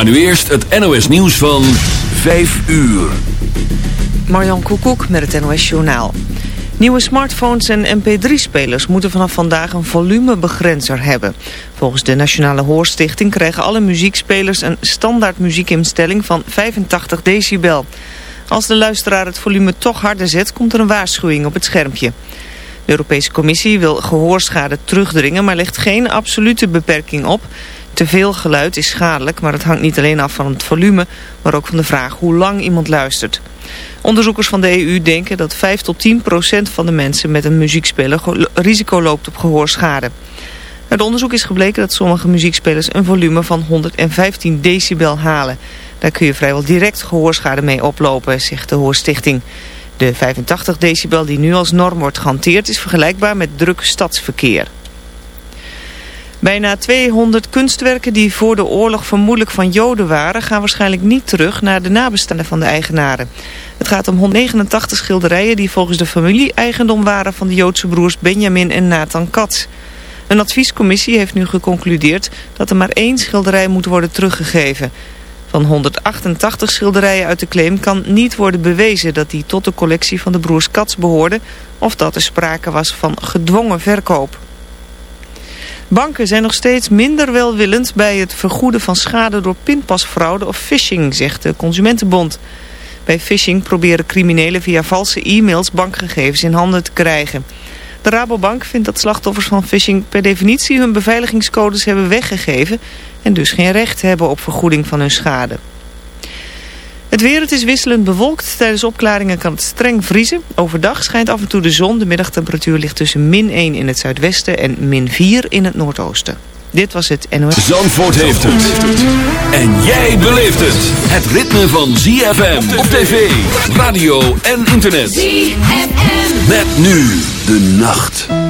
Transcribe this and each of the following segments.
Maar nu eerst het NOS nieuws van 5 uur. Marjan Koekoek met het NOS Journaal. Nieuwe smartphones en mp3-spelers moeten vanaf vandaag een volumebegrenzer hebben. Volgens de Nationale Hoorstichting krijgen alle muziekspelers een standaard muziekinstelling van 85 decibel. Als de luisteraar het volume toch harder zet, komt er een waarschuwing op het schermpje. De Europese Commissie wil gehoorschade terugdringen, maar legt geen absolute beperking op. Te veel geluid is schadelijk, maar het hangt niet alleen af van het volume, maar ook van de vraag hoe lang iemand luistert. Onderzoekers van de EU denken dat 5 tot 10 procent van de mensen met een muziekspeler risico loopt op gehoorschade. Uit onderzoek is gebleken dat sommige muziekspelers een volume van 115 decibel halen. Daar kun je vrijwel direct gehoorschade mee oplopen, zegt de Hoorstichting. De 85 decibel die nu als norm wordt gehanteerd is vergelijkbaar met druk stadsverkeer. Bijna 200 kunstwerken die voor de oorlog vermoedelijk van Joden waren... gaan waarschijnlijk niet terug naar de nabestaanden van de eigenaren. Het gaat om 189 schilderijen die volgens de familie eigendom waren... van de Joodse broers Benjamin en Nathan Katz. Een adviescommissie heeft nu geconcludeerd dat er maar één schilderij moet worden teruggegeven. Van 188 schilderijen uit de claim kan niet worden bewezen dat die tot de collectie van de broers Katz behoorden... of dat er sprake was van gedwongen verkoop. Banken zijn nog steeds minder welwillend bij het vergoeden van schade door pinpasfraude of phishing, zegt de Consumentenbond. Bij phishing proberen criminelen via valse e-mails bankgegevens in handen te krijgen. De Rabobank vindt dat slachtoffers van phishing per definitie hun beveiligingscodes hebben weggegeven en dus geen recht hebben op vergoeding van hun schade. Het weer, het is wisselend bewolkt. Tijdens opklaringen kan het streng vriezen. Overdag schijnt af en toe de zon. De middagtemperatuur ligt tussen min 1 in het zuidwesten en min 4 in het noordoosten. Dit was het NOS. Zandvoort heeft het. En jij beleeft het. Het ritme van ZFM op tv, radio en internet. ZFM. Met nu de nacht.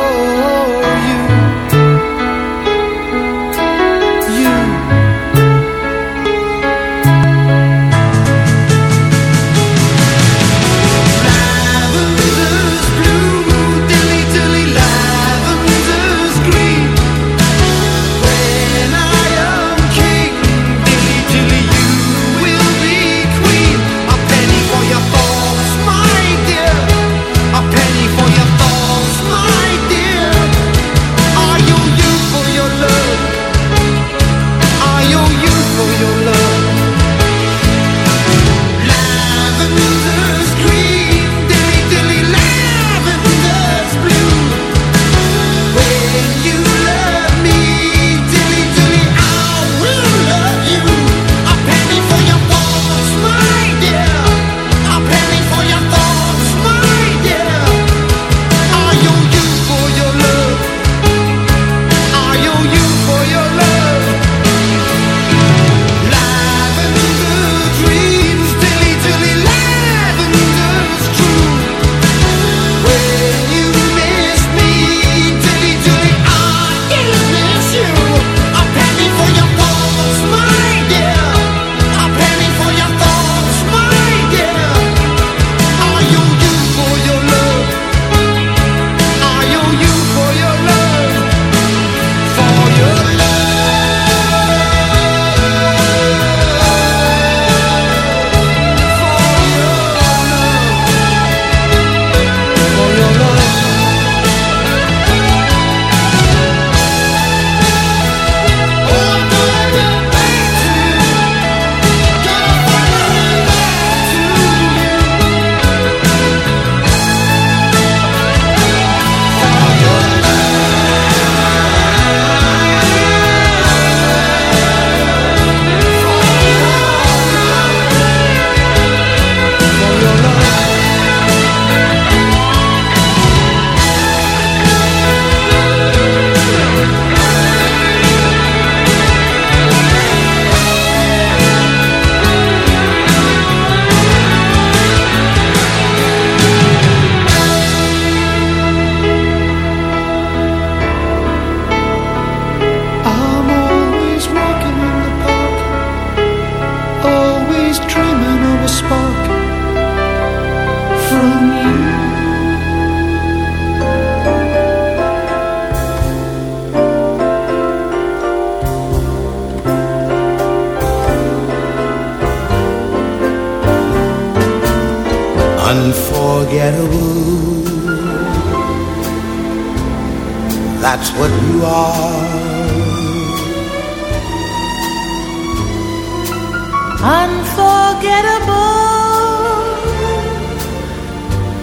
unforgettable. That's what you are.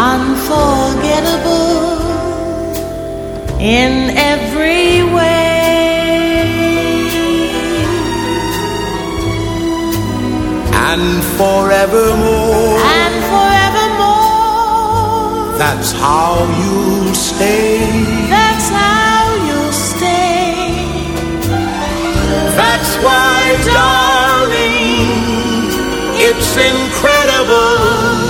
unforgettable in every way. And forevermore. And forevermore. That's how you'll stay. That's how you'll stay. That's why darling it's incredible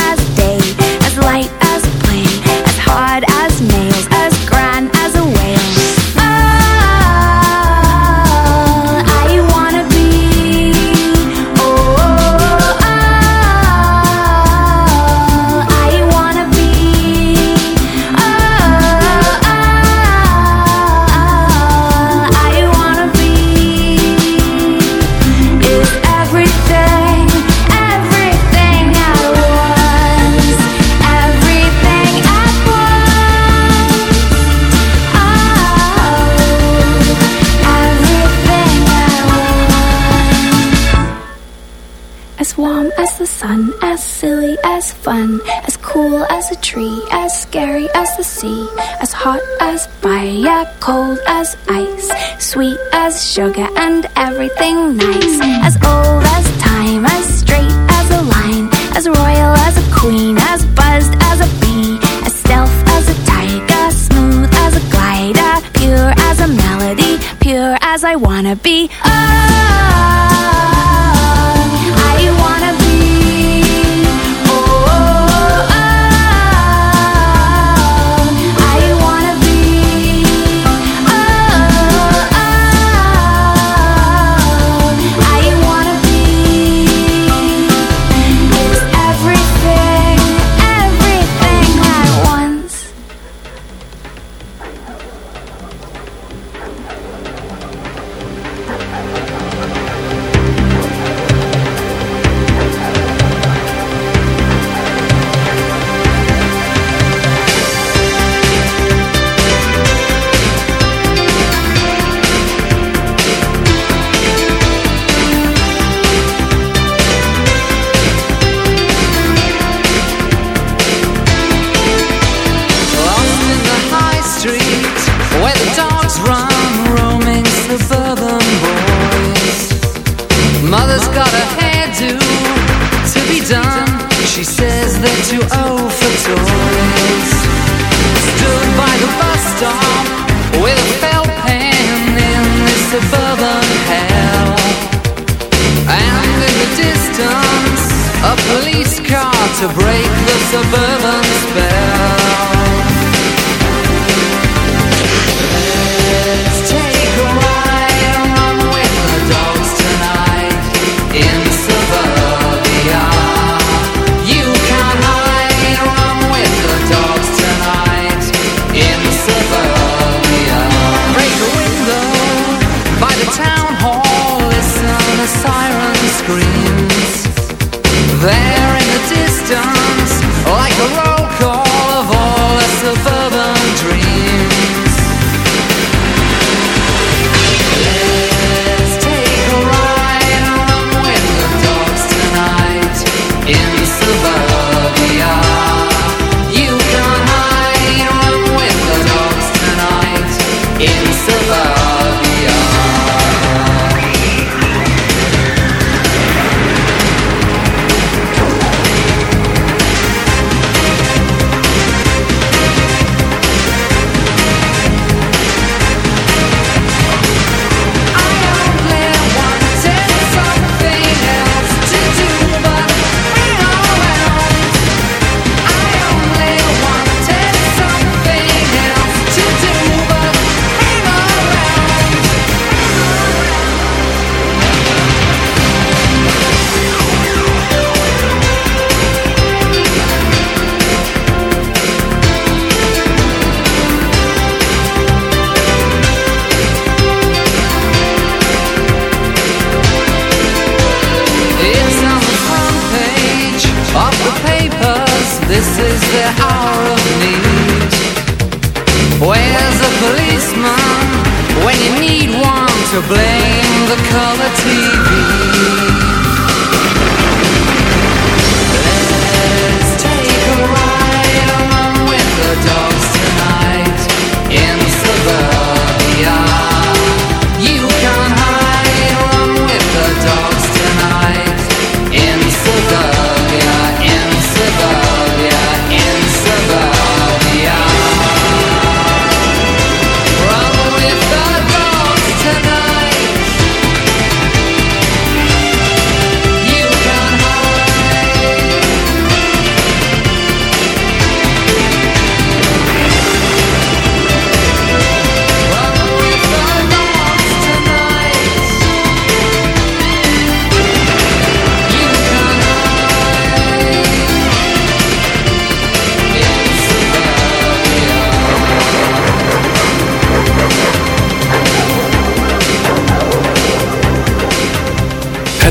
as as cool as a tree, as scary as the sea, as hot as fire, cold as ice, sweet as sugar and everything nice, as old as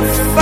find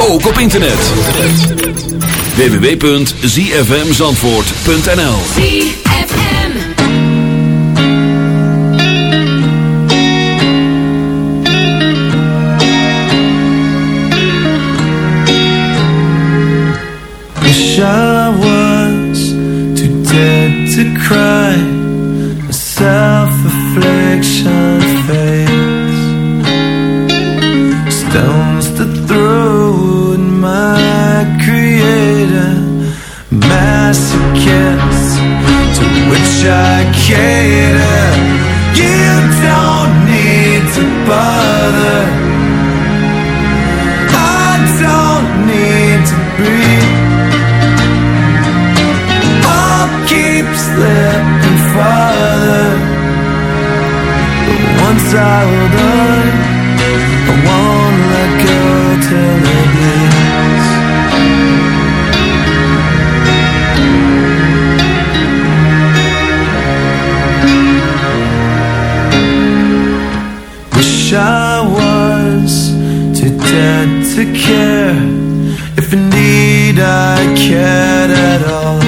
ook op internet. www.zfmzandvoort.nl ZFM Wish I was too dead to cry cater You don't need to bother. I don't need to I'll keep slipping farther. But once I hold on to care If indeed I cared at all.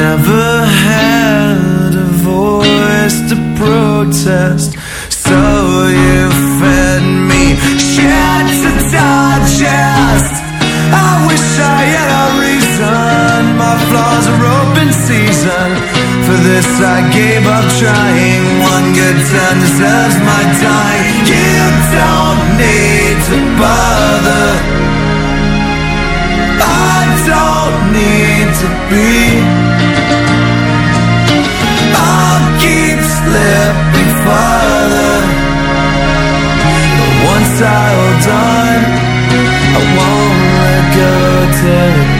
Never had a voice to protest So you fed me shit to digest. I wish I had a reason. My flaws are open season. For this I gave up trying. One good turn deserves my time. You don't need to bother. I don't need to be. I'll keep slipping farther. But once I hold on I won't let go till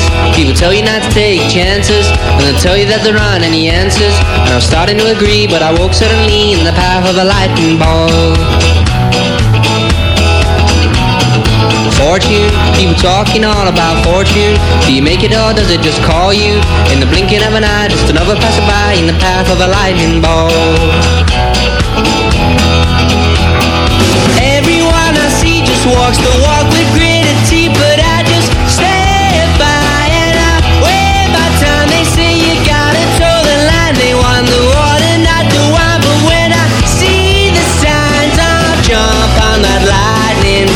people tell you not to take chances, and they'll tell you that there aren't any answers. And I'm starting to agree, but I woke suddenly in the path of a lightning bolt. Fortune, people talking all about fortune. Do you make it or does it just call you? In the blinking of an eye, just another passerby in the path of a lightning bolt. Everyone I see just walks the walk with gritted teeth,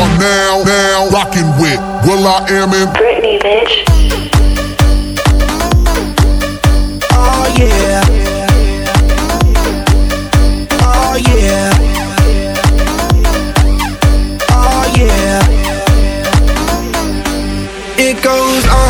You are now, now rocking with will.i.am in Britney, bitch. Oh yeah. Oh yeah. Oh yeah. It goes on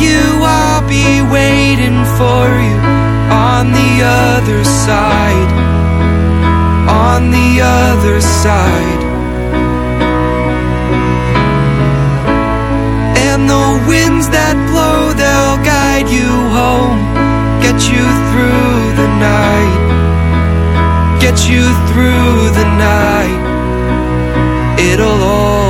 you, I'll be waiting for you on the other side. On the other side. And the winds that blow, they'll guide you home, get you through the night, get you through the night. It'll all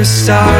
Other side.